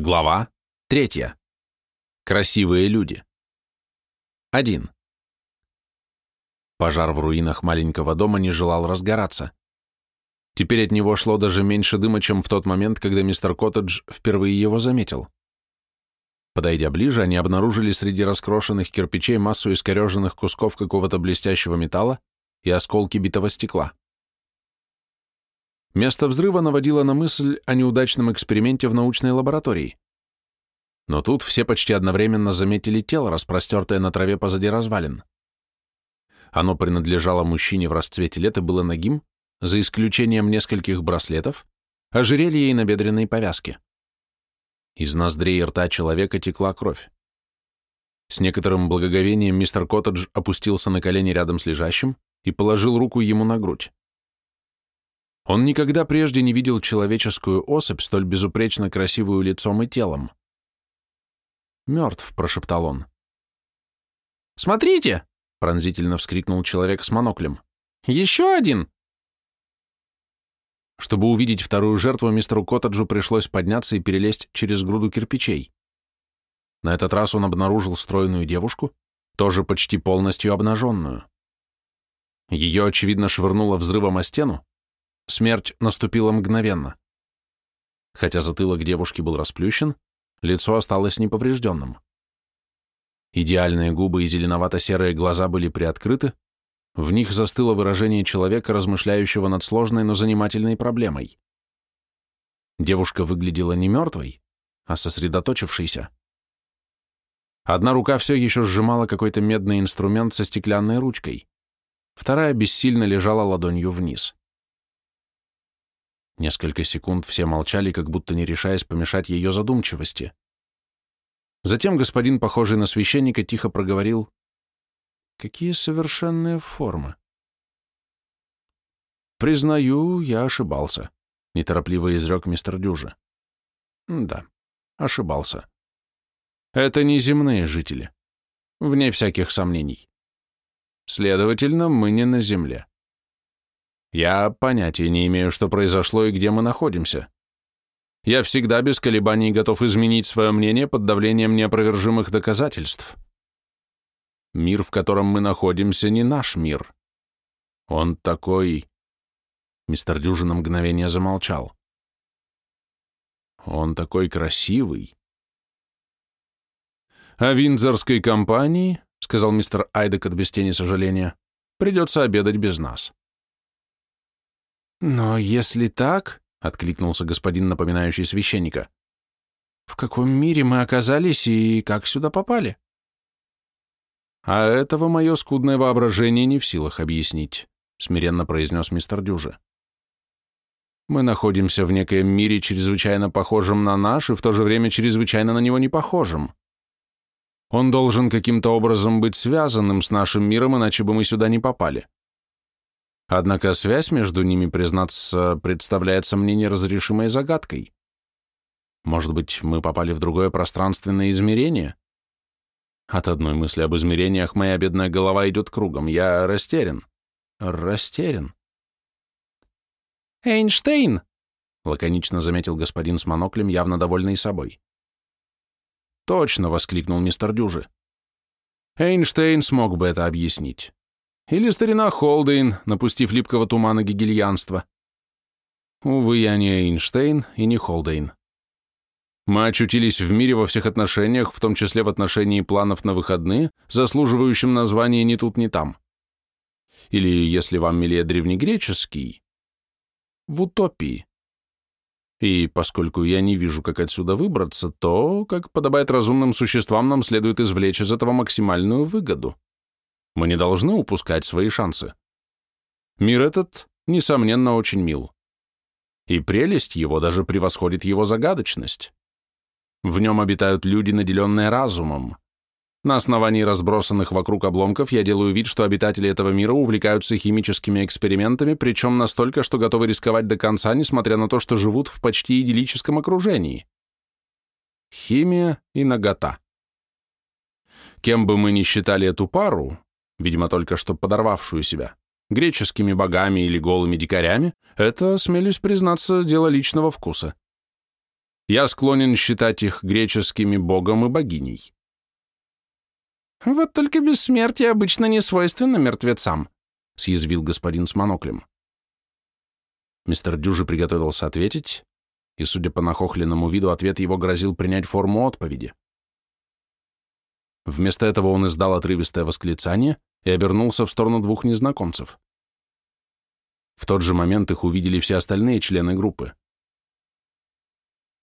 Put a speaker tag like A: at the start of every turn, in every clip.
A: Глава третья. Красивые люди. 1. Пожар в руинах маленького дома не желал разгораться. Теперь от него шло даже меньше дыма, чем в тот момент, когда мистер Коттедж впервые его заметил. Подойдя ближе, они обнаружили среди раскрошенных кирпичей массу искореженных кусков какого-то блестящего металла и осколки битого стекла. Место взрыва наводило на мысль о неудачном эксперименте в научной лаборатории. Но тут все почти одновременно заметили тело, распростертое на траве позади развалин. Оно принадлежало мужчине в расцвете лет и было нагим, за исключением нескольких браслетов, ожерелья и набедренной повязки. Из ноздрей и рта человека текла кровь. С некоторым благоговением мистер Коттедж опустился на колени рядом с лежащим и положил руку ему на грудь. Он никогда прежде не видел человеческую особь, столь безупречно красивую лицом и телом. «Мертв», — прошептал он.
B: «Смотрите!»
A: — пронзительно вскрикнул человек с моноклем.
B: «Еще один!»
A: Чтобы увидеть вторую жертву, мистеру Коттеджу пришлось подняться и перелезть через груду кирпичей. На этот раз он обнаружил стройную девушку, тоже почти полностью обнаженную. Ее, очевидно, швырнуло взрывом о стену, Смерть наступила мгновенно. Хотя затылок девушки был расплющен, лицо осталось неповрежденным. Идеальные губы и зеленовато-серые глаза были приоткрыты, в них застыло выражение человека, размышляющего над сложной, но занимательной проблемой. Девушка выглядела не мертвой, а сосредоточившейся. Одна рука все еще сжимала какой-то медный инструмент со стеклянной ручкой, вторая бессильно лежала ладонью вниз. Несколько секунд все молчали, как будто не решаясь помешать ее задумчивости. Затем господин, похожий на священника, тихо проговорил «Какие совершенные формы!» «Признаю, я ошибался», — неторопливо изрек мистер Дюжа. «Да, ошибался. Это не земные жители, вне всяких сомнений. Следовательно, мы не на земле. Я понятия не имею, что произошло и где мы находимся. Я всегда без колебаний готов изменить свое мнение под давлением неопровержимых доказательств. Мир, в котором мы находимся, не наш мир. Он такой... Мистер Дюжи на мгновение замолчал. Он такой красивый. А Виндзорской компании, сказал мистер Айдекот без тени сожаления, придется обедать без нас.
B: «Но если так», — откликнулся господин, напоминающий священника, «в каком мире мы оказались и как сюда попали?»
A: «А этого мое скудное воображение не в силах объяснить», — смиренно произнес мистер Дюжа. «Мы находимся в некоем мире, чрезвычайно похожем на наш и в то же время чрезвычайно на него не похожем. Он должен каким-то образом быть связанным с нашим миром, иначе бы мы сюда не попали. Однако связь между ними, признаться, представляется мне неразрешимой загадкой. Может быть, мы попали в другое пространственное измерение? От одной мысли об измерениях моя бедная голова идет кругом. Я растерян. Растерян.
B: «Эйнштейн!» — лаконично заметил господин с моноклем, явно довольный собой.
A: «Точно!» — воскликнул мистер Дюжи. «Эйнштейн смог бы это объяснить. Или старина Холдейн, напустив липкого тумана гигельянства. Увы, я не Эйнштейн и не Холдейн. Мы очутились в мире во всех отношениях, в том числе в отношении планов на выходные, заслуживающим названия «ни тут, ни там». Или, если вам милее древнегреческий, в утопии. И поскольку я не вижу, как отсюда выбраться, то, как подобает разумным существам, нам следует извлечь из этого максимальную выгоду. Мы не должны упускать свои шансы. Мир этот, несомненно, очень мил. И прелесть его даже превосходит его загадочность. В нем обитают люди, наделенные разумом. На основании разбросанных вокруг обломков я делаю вид, что обитатели этого мира увлекаются химическими экспериментами, причем настолько, что готовы рисковать до конца, несмотря на то, что живут в почти идиллическом окружении. Химия и нагота. Кем бы мы ни считали эту пару, видимо, только что подорвавшую себя, греческими богами или голыми дикарями, это, смелюсь признаться, дело личного вкуса. Я склонен считать их греческими богом и богиней.
B: Вот только бессмертие обычно не свойственно мертвецам, съязвил господин с моноклем.
A: Мистер Дюжи приготовился ответить, и, судя по нахохленному виду, ответ его грозил принять форму отповеди. Вместо этого он издал отрывистое восклицание и обернулся в сторону двух незнакомцев. В тот же момент их увидели все остальные члены группы.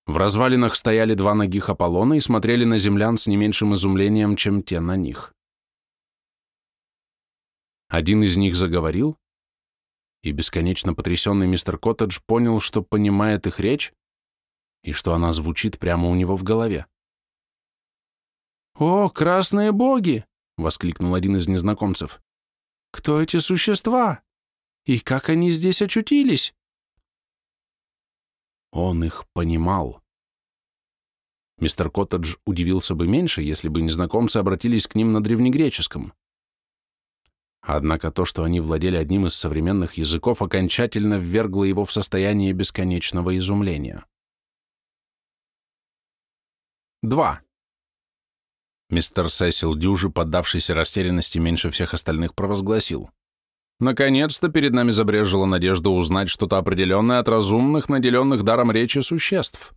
A: В развалинах стояли два ногих Аполлона и смотрели на землян с не меньшим изумлением, чем те на них. Один из них заговорил, и бесконечно потрясенный мистер Коттедж понял, что понимает их речь и что она звучит прямо у него в голове.
B: «О, красные боги!» — воскликнул один из незнакомцев. «Кто эти существа? И как они здесь очутились?»
A: Он их понимал. Мистер Коттедж удивился бы меньше, если бы незнакомцы обратились к ним на древнегреческом. Однако то, что они владели одним из современных языков, окончательно ввергло его в состояние бесконечного изумления. 2. Мистер Сесил Дюжи, поддавшийся растерянности меньше всех остальных, провозгласил. «Наконец-то перед нами забрежила надежда узнать что-то определенное от разумных, наделенных даром речи существ».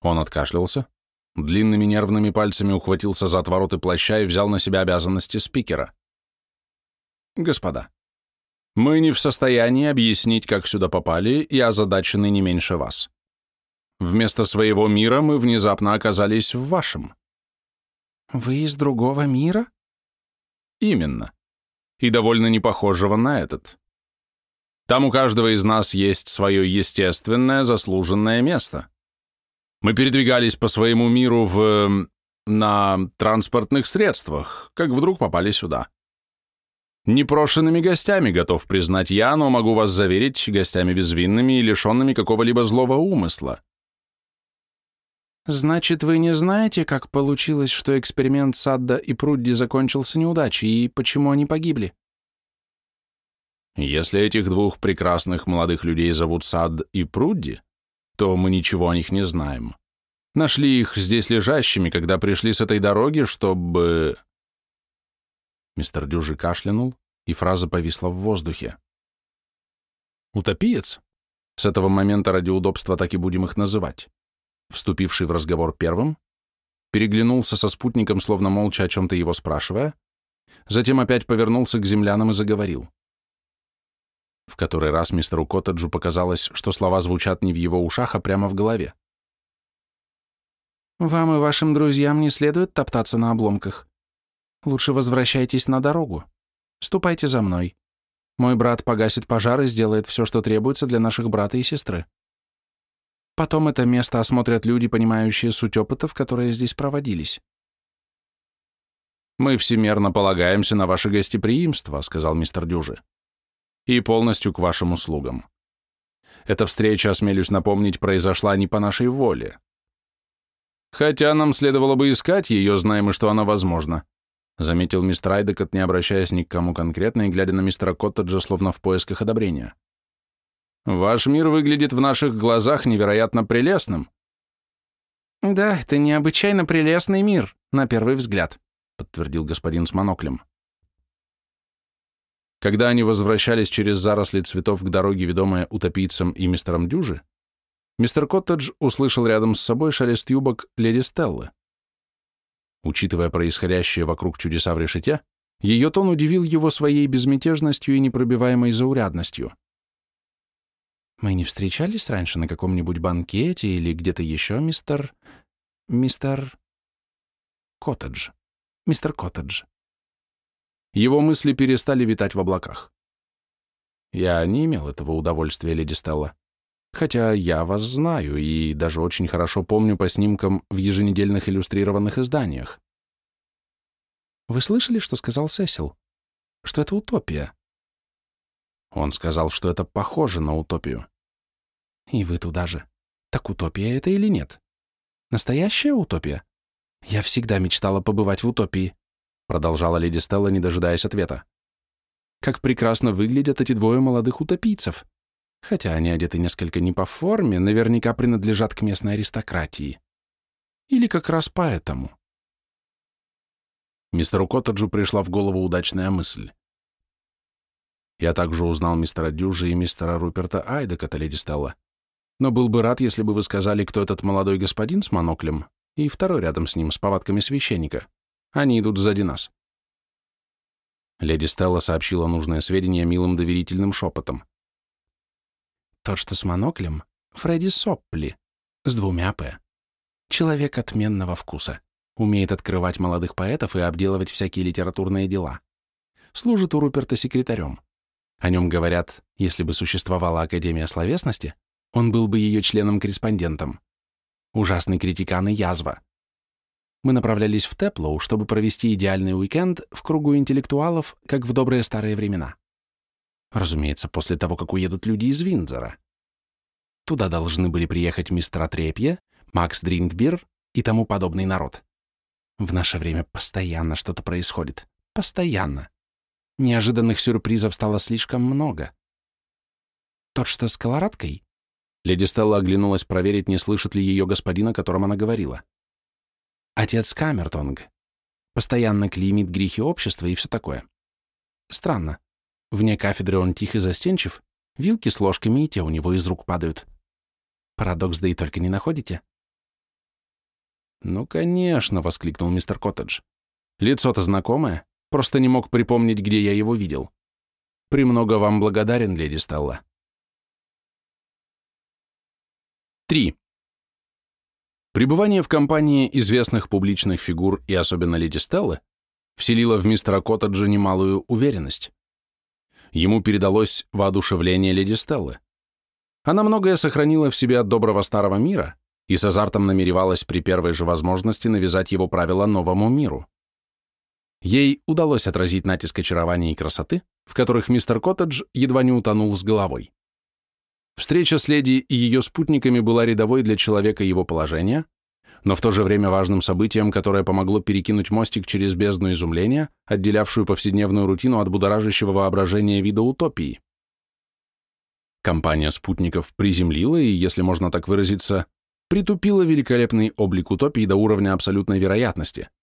A: Он откашлялся, длинными нервными пальцами ухватился за отвороты плаща и взял на себя обязанности спикера. Господа, мы не в состоянии объяснить, как сюда попали, и озадачены не меньше вас. Вместо своего мира мы внезапно оказались в вашем.
B: Вы из другого мира?
A: Именно. И довольно не похожего на этот. Там у каждого из нас есть свое естественное, заслуженное место. Мы передвигались по своему миру в... на транспортных средствах, как вдруг попали сюда. Непрошенными гостями, готов признать я, но могу вас заверить, гостями безвинными и лишенными какого-либо злого умысла.
B: Значит, вы не знаете, как получилось, что эксперимент Садда и Прудди закончился неудачей, и почему они погибли?
A: Если этих двух прекрасных молодых людей зовут Сад и Прудди, то мы ничего о них не знаем. Нашли их здесь лежащими, когда пришли с этой дороги, чтобы... Мистер Дюжи кашлянул, и фраза повисла в воздухе. «Утопиец?» С этого момента ради удобства так и будем их называть. Вступивший в разговор первым, переглянулся со спутником, словно молча о чем-то его спрашивая, затем опять повернулся к землянам и заговорил. В который раз мистеру Коттеджу показалось, что слова звучат не в его ушах, а прямо в голове.
B: «Вам и вашим друзьям не следует топтаться на обломках. Лучше возвращайтесь на дорогу. Ступайте за мной. Мой брат погасит пожар и сделает все, что требуется для наших брата и сестры. Потом это место осмотрят люди, понимающие суть опытов, которые здесь проводились.
A: «Мы всемерно полагаемся на ваше гостеприимство», — сказал мистер Дюжи, «и полностью к вашим услугам. Эта встреча, осмелюсь напомнить, произошла не по нашей воле. Хотя нам следовало бы искать ее, знаем мы, что она возможна заметил мистер Айдекот, не обращаясь ни к кому конкретно и глядя на мистера Коттеджа, словно в поисках одобрения. «Ваш мир выглядит в наших глазах невероятно прелестным».
B: «Да, это необычайно прелестный мир, на первый взгляд», подтвердил господин с моноклем.
A: Когда они возвращались через заросли цветов к дороге, ведомой утопийцем и мистером Дюжи, мистер Коттедж услышал рядом с собой шелест юбок леди Стеллы. Учитывая происходящее вокруг чудеса в решете, ее тон удивил его своей безмятежностью и непробиваемой заурядностью.
B: «Мы не встречались раньше на каком-нибудь банкете или где-то еще, мистер... мистер... Коттедж. Мистер Коттедж».
A: Его мысли перестали витать в облаках. «Я не имел этого удовольствия, леди Стелла. Хотя я вас знаю и даже очень хорошо помню по снимкам в еженедельных иллюстрированных изданиях.
B: Вы слышали, что сказал Сесил? Что это утопия?
A: Он сказал, что это похоже на утопию.
B: И вы туда же. Так утопия это или нет? Настоящая утопия? Я всегда мечтала побывать в утопии, продолжала леди Стелла, не дожидаясь ответа. Как прекрасно выглядят эти двое молодых утопийцев. Хотя они одеты несколько не по форме, наверняка принадлежат к местной аристократии. Или как раз поэтому.
A: Мистеру Коттеджу пришла в голову удачная мысль. Я также узнал мистера Дюжи и мистера Руперта Айдека, леди Стелла. Но был бы рад, если бы вы сказали, кто этот молодой господин с моноклем и второй рядом с ним с повадками священника. Они идут сзади нас. Леди Стелла сообщила нужное сведения милым доверительным шепотом.
B: Тот, что с моноклем, Фредди Соппли, с двумя «П». Человек отменного вкуса. Умеет открывать молодых поэтов и обделывать всякие литературные дела. Служит у Руперта секретарем. О нем говорят, если бы существовала Академия словесности, он был бы ее членом-корреспондентом. Ужасный критикан и язва. Мы направлялись в Теплоу, чтобы провести идеальный уикенд в кругу интеллектуалов, как в добрые старые времена. Разумеется, после того, как уедут люди из Виндзора. Туда должны были приехать мистер Отрепье, Макс Дринкбир и тому подобный народ. В наше время постоянно что-то происходит. Постоянно. Неожиданных сюрпризов стало слишком много. Тот, что с колорадкой?
A: Леди Стелла оглянулась проверить, не слышит ли ее господин, о котором она говорила.
B: Отец Камертонг. Постоянно клеймит грехи общества и все такое. Странно. Вне кафедры он тих и застенчив, вилки с ложками и те у него из рук падают. Парадокс, да и только не находите?
A: «Ну, конечно», — воскликнул мистер Коттедж. «Лицо-то знакомое. Просто не мог припомнить, где я его видел. Премного вам благодарен, леди Стелла. 3. Пребывание в компании известных публичных фигур и особенно леди Стеллы вселило в мистера Коттеджа немалую уверенность. Ему передалось воодушевление леди Стеллы. Она многое сохранила в себе от доброго старого мира и с азартом намеревалась при первой же возможности навязать его правила новому миру. Ей удалось отразить натиск очарования и красоты, в которых мистер Коттедж едва не утонул с головой. Встреча с леди и ее спутниками была рядовой для человека его положения, но в то же время важным событием, которое помогло перекинуть мостик через бездну изумления, отделявшую повседневную рутину от будоражащего воображения вида утопии. Компания спутников приземлила и, если можно так выразиться, притупила великолепный облик утопии до уровня абсолютной вероятности –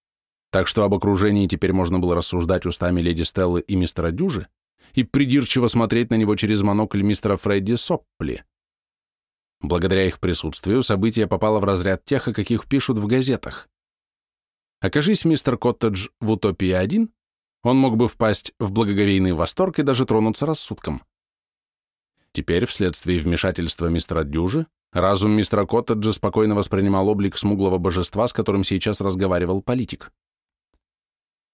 A: так что об окружении теперь можно было рассуждать устами леди Стеллы и мистера Дюжи и придирчиво смотреть на него через монокль мистера Фредди Соппли. Благодаря их присутствию событие попало в разряд тех, о каких пишут в газетах. Окажись мистер Коттедж в «Утопии-1», он мог бы впасть в благоговейный восторг и даже тронуться рассудком. Теперь, вследствие вмешательства мистера Дюжи, разум мистера Коттеджа спокойно воспринимал облик смуглого божества, с которым сейчас разговаривал политик.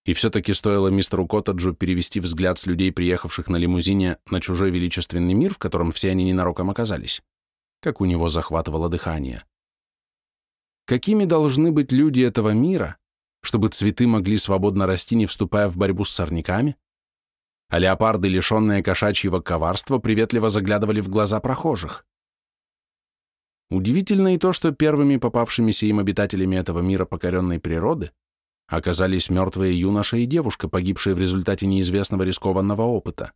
A: И все-таки стоило мистеру Коттеджу перевести взгляд с людей, приехавших на лимузине, на чужой величественный мир, в котором все они ненароком оказались, как у него захватывало дыхание. Какими должны быть люди этого мира, чтобы цветы могли свободно расти, не вступая в борьбу с сорняками, а леопарды, лишенные кошачьего коварства, приветливо заглядывали в глаза прохожих? Удивительно и то, что первыми попавшимися им обитателями этого мира покоренной природы оказались мертвые юноша и девушка, погибшие в результате неизвестного рискованного опыта.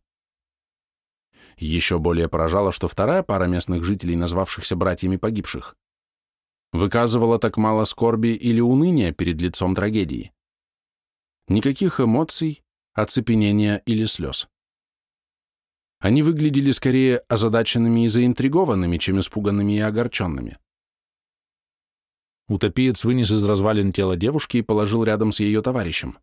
A: Еще более поражало, что вторая пара местных жителей, назвавшихся братьями погибших, выказывала так мало скорби или уныния перед лицом трагедии. Никаких эмоций, оцепенения или слез. Они выглядели скорее озадаченными и заинтригованными, чем испуганными и огорченными. Утопиец вынес из развалин тело девушки и положил рядом с ее товарищем.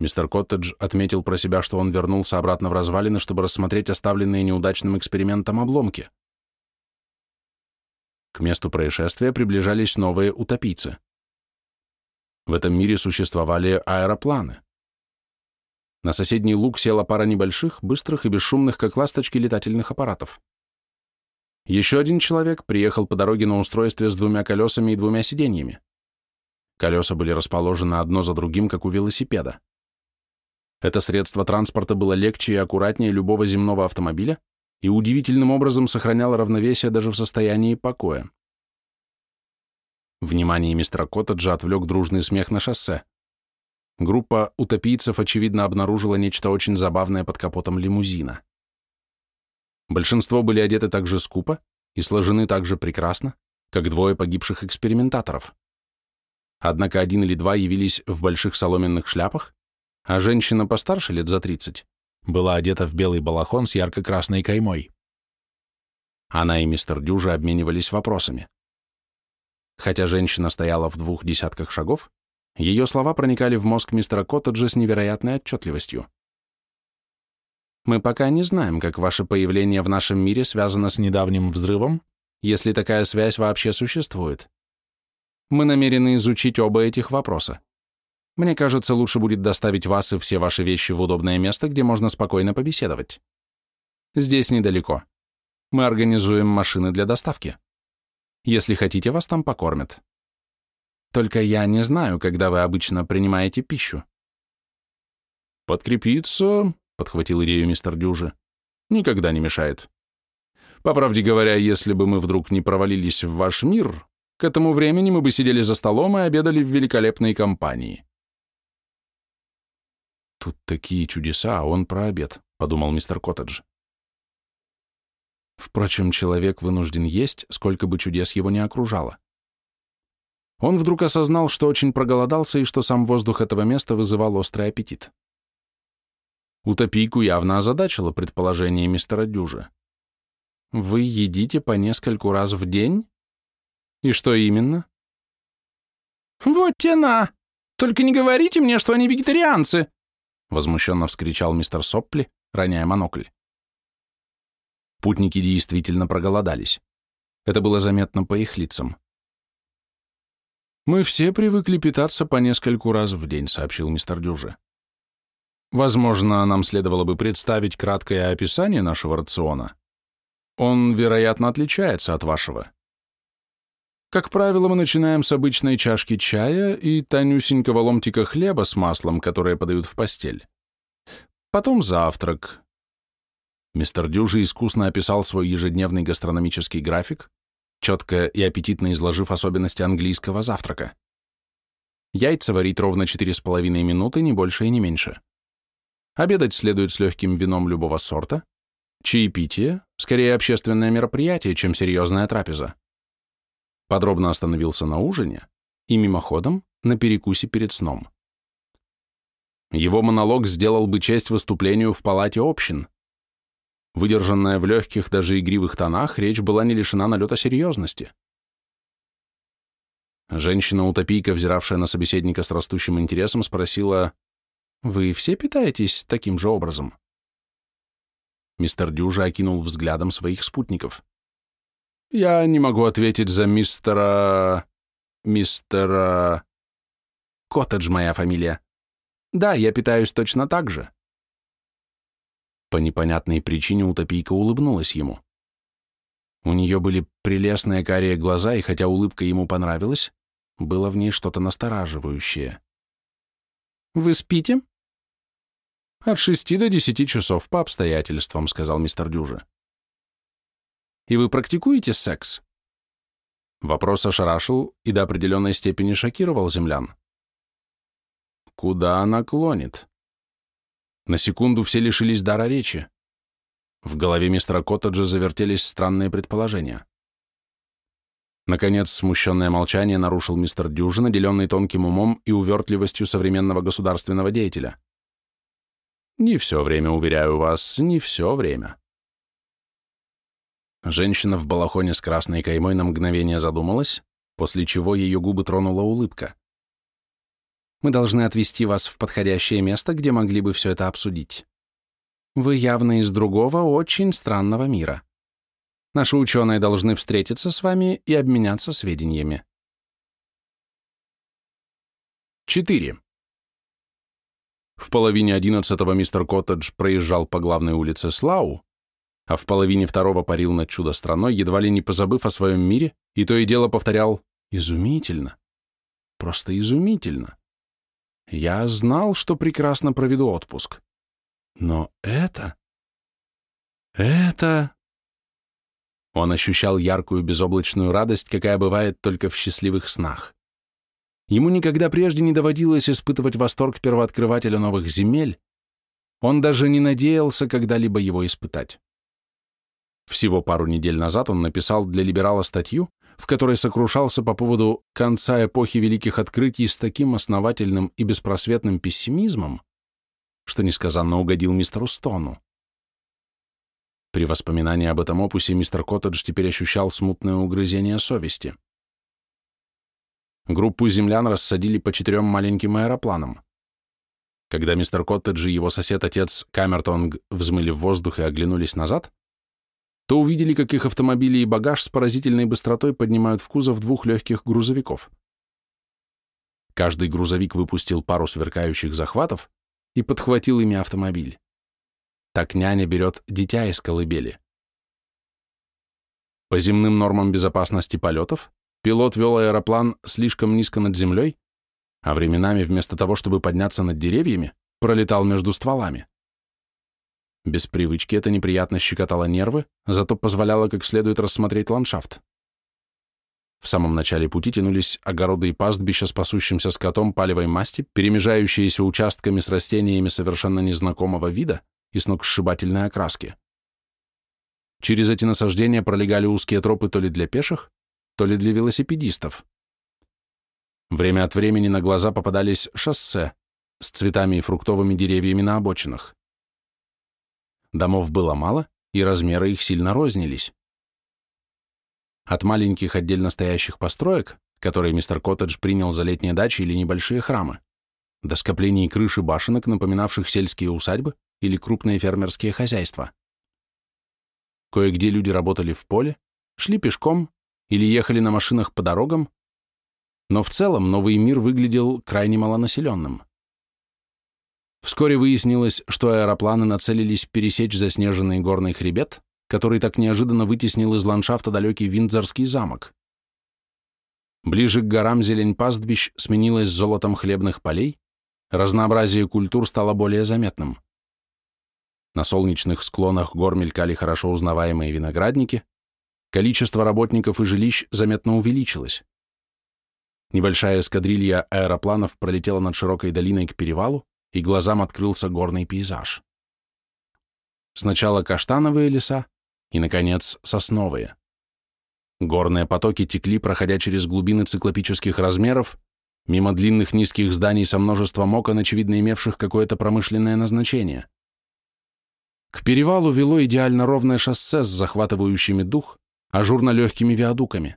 A: Мистер Коттедж отметил про себя, что он вернулся обратно в развалины, чтобы рассмотреть оставленные неудачным экспериментом обломки. К месту происшествия приближались новые утопийцы. В этом мире существовали аэропланы. На соседний луг села пара небольших, быстрых и бесшумных, как ласточки, летательных аппаратов. Еще один человек приехал по дороге на устройстве с двумя колесами и двумя сиденьями. Колеса были расположены одно за другим, как у велосипеда. Это средство транспорта было легче и аккуратнее любого земного автомобиля и удивительным образом сохраняло равновесие даже в состоянии покоя. Внимание мистера Коттеджа отвлек дружный смех на шоссе. Группа утопийцев, очевидно, обнаружила нечто очень забавное под капотом лимузина. Большинство были одеты так же скупо и сложены так же прекрасно, как двое погибших экспериментаторов. Однако один или два явились в больших соломенных шляпах, а женщина постарше, лет за 30, была одета в белый балахон с ярко-красной каймой. Она и мистер Дюжа обменивались вопросами. Хотя женщина стояла в двух десятках шагов, ее слова проникали в мозг мистера Коттеджа с невероятной отчетливостью. «Мы пока не знаем, как ваше появление в нашем мире связано с недавним взрывом, если такая связь вообще существует. Мы намерены изучить оба этих вопроса. Мне кажется, лучше будет доставить вас и все ваши вещи в удобное место, где можно спокойно побеседовать. Здесь недалеко. Мы организуем машины для доставки. Если хотите, вас там покормят. Только я не знаю, когда вы обычно принимаете пищу. Подкрепиться, подхватил идею мистер Дюжи, никогда не мешает. По правде говоря, если бы мы вдруг не провалились в ваш мир, к этому времени мы бы сидели за столом и обедали в великолепной компании. Тут такие чудеса, а он про обед, подумал мистер Коттедж. Впрочем, человек вынужден есть, сколько бы чудес его не окружало. Он вдруг осознал, что очень проголодался и что сам воздух этого места вызывал острый аппетит. Утопийку явно озадачило предположение мистера Дюжа. «Вы едите по нескольку раз в день? И что именно?»
B: «Вот тена! Только не говорите мне, что они вегетарианцы!»
A: Возмущенно вскричал мистер Соппли, роняя монокль. Путники действительно проголодались. Это было заметно по их лицам. «Мы все привыкли питаться по нескольку раз в день», — сообщил мистер Дюже. «Возможно, нам следовало бы представить краткое описание нашего рациона. Он, вероятно, отличается от вашего. Как правило, мы начинаем с обычной чашки чая и тонюсенького ломтика хлеба с маслом, которые подают в постель. Потом завтрак, Мистер Дюжи искусно описал свой ежедневный гастрономический график, четко и аппетитно изложив особенности английского завтрака. Яйца варить ровно 4,5 минуты, не больше и не меньше. Обедать следует с легким вином любого сорта. Чаепитие – скорее общественное мероприятие, чем серьезная трапеза. Подробно остановился на ужине и мимоходом на перекусе перед сном. Его монолог сделал бы честь выступлению в палате общин – Выдержанная в легких, даже игривых тонах, речь была не лишена налета серьезности. Женщина-утопийка, взиравшая на собеседника с растущим интересом, спросила, «Вы все питаетесь таким же образом?» Мистер Дюжа окинул взглядом своих спутников. «Я не могу ответить за мистера... мистера... Коттедж моя фамилия. Да, я питаюсь точно так же. По непонятной причине утопийка улыбнулась ему. У нее были прелестные карие глаза, и хотя улыбка ему понравилась, было в ней что-то настораживающее. «Вы спите?» «От шести до десяти часов по обстоятельствам», — сказал мистер Дюжа. «И вы практикуете секс?» Вопрос ошарашил и до определенной степени шокировал землян. «Куда она клонит?» На секунду все лишились дара речи. В голове мистера Коттеджа завертелись странные предположения. Наконец, смущенное молчание нарушил мистер Дюжи, наделенный тонким умом и увертливостью современного государственного деятеля. «Не все время, уверяю вас, не все время». Женщина в балахоне с красной каймой на мгновение задумалась, после чего ее губы тронула улыбка. Мы должны отвезти вас в подходящее место, где могли бы все это обсудить. Вы явно из другого, очень странного мира. Наши ученые должны встретиться с вами и обменяться сведениями. 4. В половине одиннадцатого мистер Коттедж проезжал по главной улице Слау, а в половине второго парил над чудо-страной, едва ли не позабыв о своем мире, и то и дело повторял «изумительно, просто изумительно». Я знал, что прекрасно проведу отпуск. Но это... Это... Он ощущал яркую безоблачную радость, какая бывает только в счастливых снах. Ему никогда прежде не доводилось испытывать восторг первооткрывателя новых земель, он даже не надеялся когда-либо его испытать. Всего пару недель назад он написал для «Либерала» статью, в которой сокрушался по поводу конца эпохи великих открытий с таким основательным и беспросветным пессимизмом, что несказанно угодил мистеру Стону. При воспоминании об этом опусе мистер Коттедж теперь ощущал смутное угрызение совести. Группу землян рассадили по четырем маленьким аэропланам. Когда мистер Коттедж и его сосед-отец Камертонг взмыли в воздух и оглянулись назад, то увидели, как их автомобили и багаж с поразительной быстротой поднимают в кузов двух легких грузовиков. Каждый грузовик выпустил пару сверкающих захватов и подхватил ими автомобиль. Так няня берет дитя из колыбели. По земным нормам безопасности полетов пилот вел аэроплан слишком низко над землей, а временами вместо того, чтобы подняться над деревьями, пролетал между стволами. Без привычки это неприятно щекотало нервы, зато позволяло как следует рассмотреть ландшафт. В самом начале пути тянулись огороды и пастбища с пасущимся скотом палевой масти, перемежающиеся участками с растениями совершенно незнакомого вида и сногсшибательной окраски. Через эти насаждения пролегали узкие тропы то ли для пеших, то ли для велосипедистов. Время от времени на глаза попадались шоссе с цветами и фруктовыми деревьями на обочинах. Домов было мало, и размеры их сильно рознились. От маленьких отдельно стоящих построек, которые мистер Коттедж принял за летние дачи или небольшие храмы, до скоплений крыши башенок, напоминавших сельские усадьбы или крупные фермерские хозяйства. Кое-где люди работали в поле, шли пешком или ехали на машинах по дорогам, но в целом новый мир выглядел крайне малонаселенным. Вскоре выяснилось, что аэропланы нацелились пересечь заснеженный горный хребет, который так неожиданно вытеснил из ландшафта далекий Виндзорский замок. Ближе к горам зелень пастбищ сменилась золотом хлебных полей, разнообразие культур стало более заметным. На солнечных склонах гор мелькали хорошо узнаваемые виноградники, количество работников и жилищ заметно увеличилось. Небольшая эскадрилья аэропланов пролетела над широкой долиной к перевалу, и глазам открылся горный пейзаж. Сначала каштановые леса, и, наконец, сосновые. Горные потоки текли, проходя через глубины циклопических размеров, мимо длинных низких зданий со множеством окон, очевидно имевших какое-то промышленное назначение. К перевалу вело идеально ровное шоссе с захватывающими дух, ажурно легкими виадуками.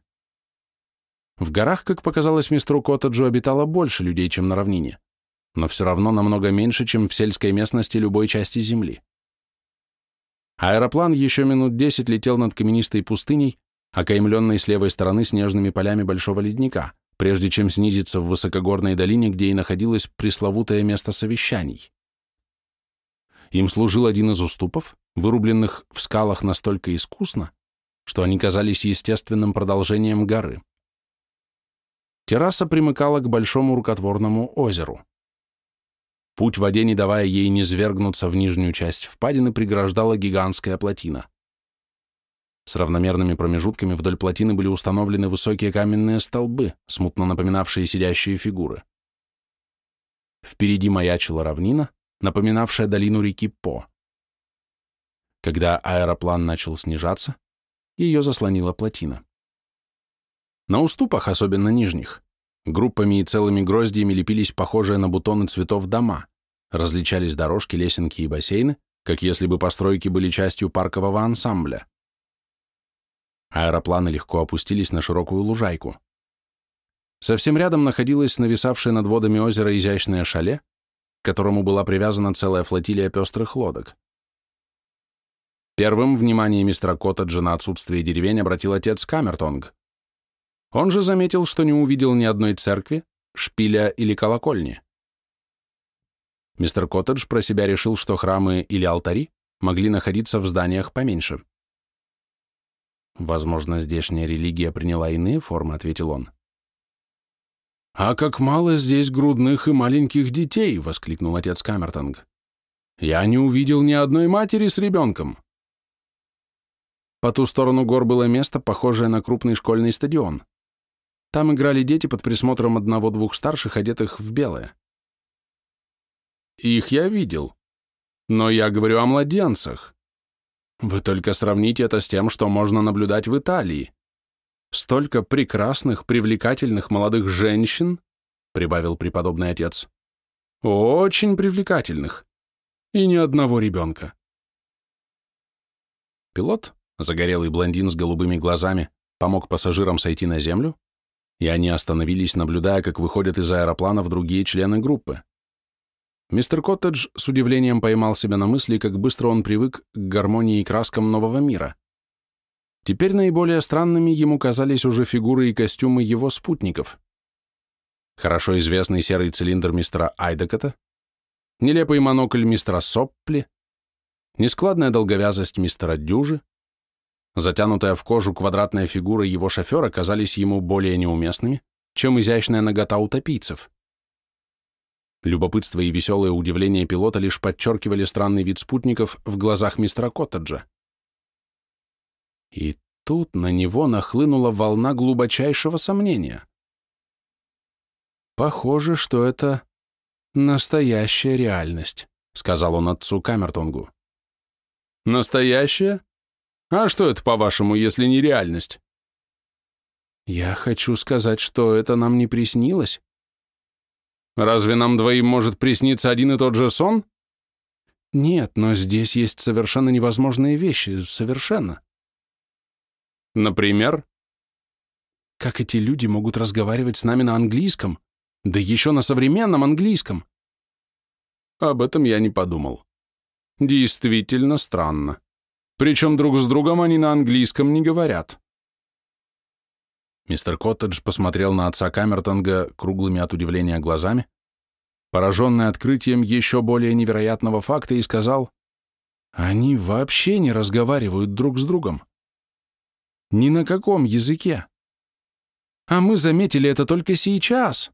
A: В горах, как показалось мистеру Коттеджу, обитало больше людей, чем на равнине но все равно намного меньше, чем в сельской местности любой части Земли. Аэроплан еще минут десять летел над каменистой пустыней, окаймленной с левой стороны снежными полями большого ледника, прежде чем снизиться в высокогорной долине, где и находилось пресловутое место совещаний. Им служил один из уступов, вырубленных в скалах настолько искусно, что они казались естественным продолжением горы. Терраса примыкала к большому рукотворному озеру. Путь в воде, не давая ей низвергнуться в нижнюю часть впадины, преграждала гигантская плотина. С равномерными промежутками вдоль плотины были установлены высокие каменные столбы, смутно напоминавшие сидящие фигуры. Впереди маячила равнина, напоминавшая долину реки По. Когда аэроплан начал снижаться, ее заслонила плотина. На уступах, особенно нижних, Группами и целыми гроздьями лепились похожие на бутоны цветов дома, различались дорожки, лесенки и бассейны, как если бы постройки были частью паркового ансамбля. Аэропланы легко опустились на широкую лужайку. Совсем рядом находилось нависавшее над водами озера изящное шале, к которому была привязана целая флотилия пестрых лодок. Первым внимание мистера Коттеджа на отсутствие деревень обратил отец Камертонг. Он же заметил, что не увидел ни одной церкви, шпиля или колокольни. Мистер Коттедж про себя решил, что храмы или алтари могли находиться в зданиях поменьше. «Возможно, здешняя религия приняла иные формы», — ответил он. «А как мало здесь грудных и маленьких детей!» — воскликнул отец Камертонг. «Я не увидел ни одной матери с ребенком!» По ту сторону гор было место, похожее на крупный школьный стадион. Там играли дети под присмотром одного-двух старших, одетых в белое. Их я видел. Но я говорю о младенцах. Вы только сравните это с тем, что можно наблюдать в Италии. Столько прекрасных, привлекательных молодых женщин, прибавил преподобный отец. Очень привлекательных. И ни одного ребенка. Пилот, загорелый блондин с голубыми глазами, помог пассажирам сойти на землю, и они остановились, наблюдая, как выходят из аэропланов другие члены группы. Мистер Коттедж с удивлением поймал себя на мысли, как быстро он привык к гармонии и краскам нового мира. Теперь наиболее странными ему казались уже фигуры и костюмы его спутников. Хорошо известный серый цилиндр мистера Айдекота, нелепый монокль мистера Соппли, нескладная долговязость мистера Дюжи, затянутая в кожу квадратная фигура его шофера казались ему более неуместными, чем изящная нагота утопийцев. Любопытство и веселое удивление пилота лишь подчеркивали странный вид спутников в глазах мистера Коттеджа. И тут на него нахлынула волна глубочайшего сомнения. «Похоже, что это настоящая реальность», — сказал он отцу Камертонгу. «Настоящая? А что это, по-вашему, если не реальность?» «Я хочу сказать, что это нам не приснилось». «Разве нам двоим может присниться один и тот же сон?» «Нет, но здесь есть совершенно невозможные вещи, совершенно». «Например?» «Как эти люди могут разговаривать с нами на английском, да еще на современном английском. Об этом я не подумал. Действительно странно. Причем друг с другом они на английском не говорят. Мистер Коттедж посмотрел на отца Камертонга круглыми от удивления глазами, пораженный открытием еще более невероятного факта, и сказал, «Они вообще не разговаривают друг с другом. Ни на каком языке. А мы заметили это только сейчас».